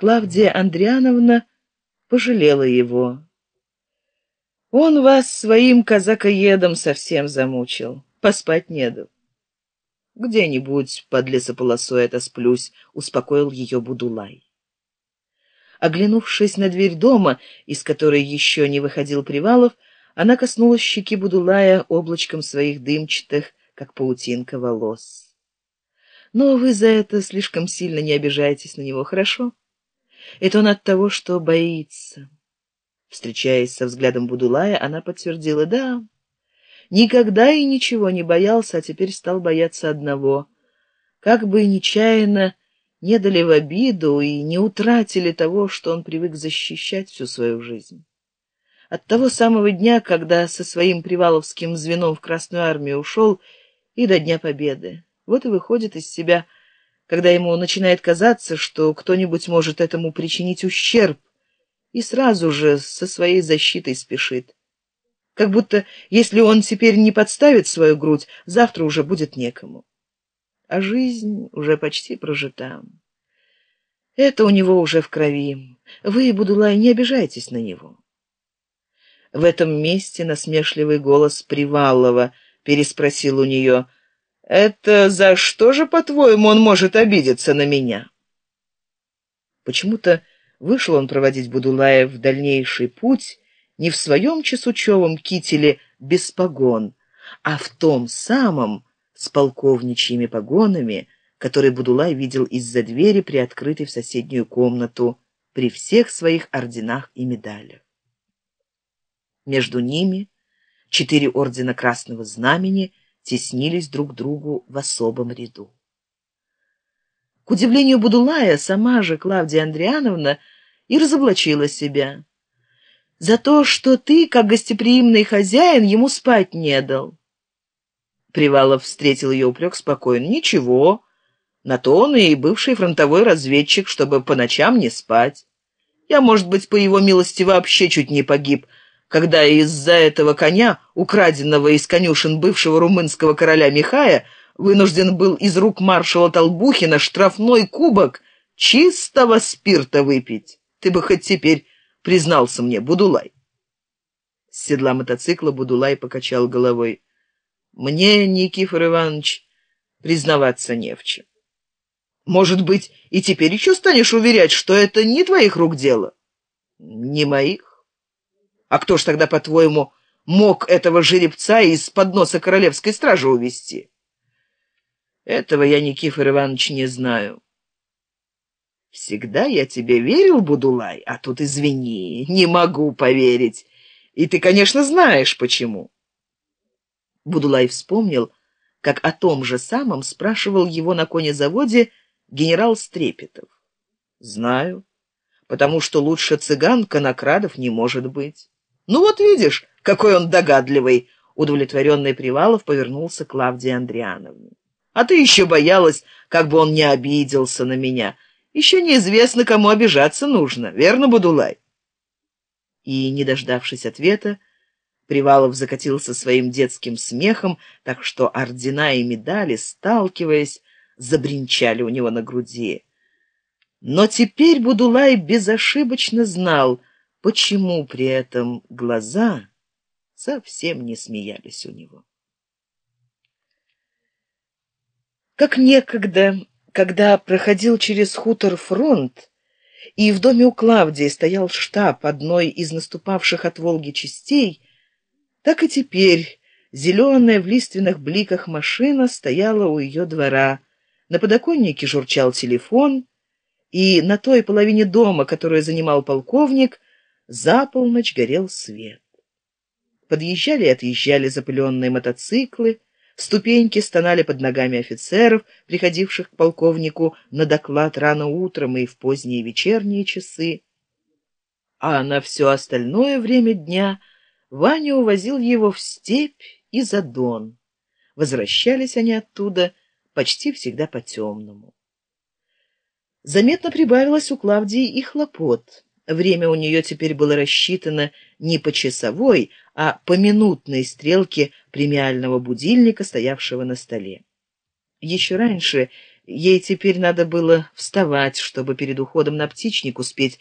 Клавдия Андриановна пожалела его. Он вас своим казакоедом совсем замучил, поспать не дал. Где-нибудь под лесополосой это сплюсь, успокоил ее Будулай. Оглянувшись на дверь дома, из которой еще не выходил Привалов, она коснулась щеки Будулая облачком своих дымчатых, как паутинка, волос. Но вы за это слишком сильно не обижайтесь на него, хорошо? Это он от того, что боится. Встречаясь со взглядом Будулая, она подтвердила, да, никогда и ничего не боялся, а теперь стал бояться одного. Как бы нечаянно не дали в обиду и не утратили того, что он привык защищать всю свою жизнь. От того самого дня, когда со своим приваловским звеном в Красную армию ушел, и до Дня Победы. Вот и выходит из себя, когда ему начинает казаться, что кто-нибудь может этому причинить ущерб, и сразу же со своей защитой спешит. Как будто, если он теперь не подставит свою грудь, завтра уже будет некому а жизнь уже почти прожита. Это у него уже в крови. Вы, Будулай, не обижайтесь на него. В этом месте насмешливый голос Привалова переспросил у нее, «Это за что же, по-твоему, он может обидеться на меня?» Почему-то вышел он проводить Будулая в дальнейший путь не в своем чесучевом кителе без погон, а в том самом, с полковничьими погонами, который Будулай видел из-за двери, приоткрытой в соседнюю комнату, при всех своих орденах и медалях. Между ними четыре ордена Красного Знамени теснились друг другу в особом ряду. К удивлению Будулая, сама же Клавдия Андриановна и разоблачила себя. За то, что ты, как гостеприимный хозяин, ему спать не дал. Привалов встретил ее упрек спокойно. «Ничего. На то он и бывший фронтовой разведчик, чтобы по ночам не спать. Я, может быть, по его милости вообще чуть не погиб, когда из-за этого коня, украденного из конюшен бывшего румынского короля Михая, вынужден был из рук маршала Толбухина штрафной кубок чистого спирта выпить. Ты бы хоть теперь признался мне, Будулай». С седла мотоцикла Будулай покачал головой. Мне, Никифор Иванович, признаваться не в чем. Может быть, и теперь еще станешь уверять, что это не твоих рук дело? Не моих. А кто ж тогда, по-твоему, мог этого жеребца из-под носа королевской стражи увести? Этого я, Никифор Иванович, не знаю. Всегда я тебе верил, Будулай, а тут, извини, не могу поверить. И ты, конечно, знаешь, почему. Будулай вспомнил, как о том же самом спрашивал его на конезаводе генерал Стрепетов. «Знаю, потому что лучше цыган Конокрадов не может быть». «Ну вот видишь, какой он догадливый!» Удовлетворенный Привалов повернулся к Клавдии Андриановне. «А ты еще боялась, как бы он не обиделся на меня. Еще неизвестно, кому обижаться нужно, верно, Будулай?» И, не дождавшись ответа, Привалов закатился своим детским смехом, так что ордена и медали, сталкиваясь, забринчали у него на груди. Но теперь Будулай безошибочно знал, почему при этом глаза совсем не смеялись у него. Как некогда, когда проходил через хутор фронт, и в доме у Клавдии стоял штаб одной из наступавших от Волги частей, так и теперь зеленая в лиственных бликах машина стояла у ее двора. На подоконнике журчал телефон, и на той половине дома, которую занимал полковник, за полночь горел свет. Подъезжали и отъезжали запыленные мотоциклы, ступеньки стонали под ногами офицеров, приходивших к полковнику на доклад рано утром и в поздние вечерние часы. А на все остальное время дня Ваня увозил его в степь и за дон. Возвращались они оттуда почти всегда по-темному. Заметно прибавилось у Клавдии и хлопот. Время у нее теперь было рассчитано не по часовой, а по минутной стрелке премиального будильника, стоявшего на столе. Еще раньше ей теперь надо было вставать чтобы перед уходом на птичник успеть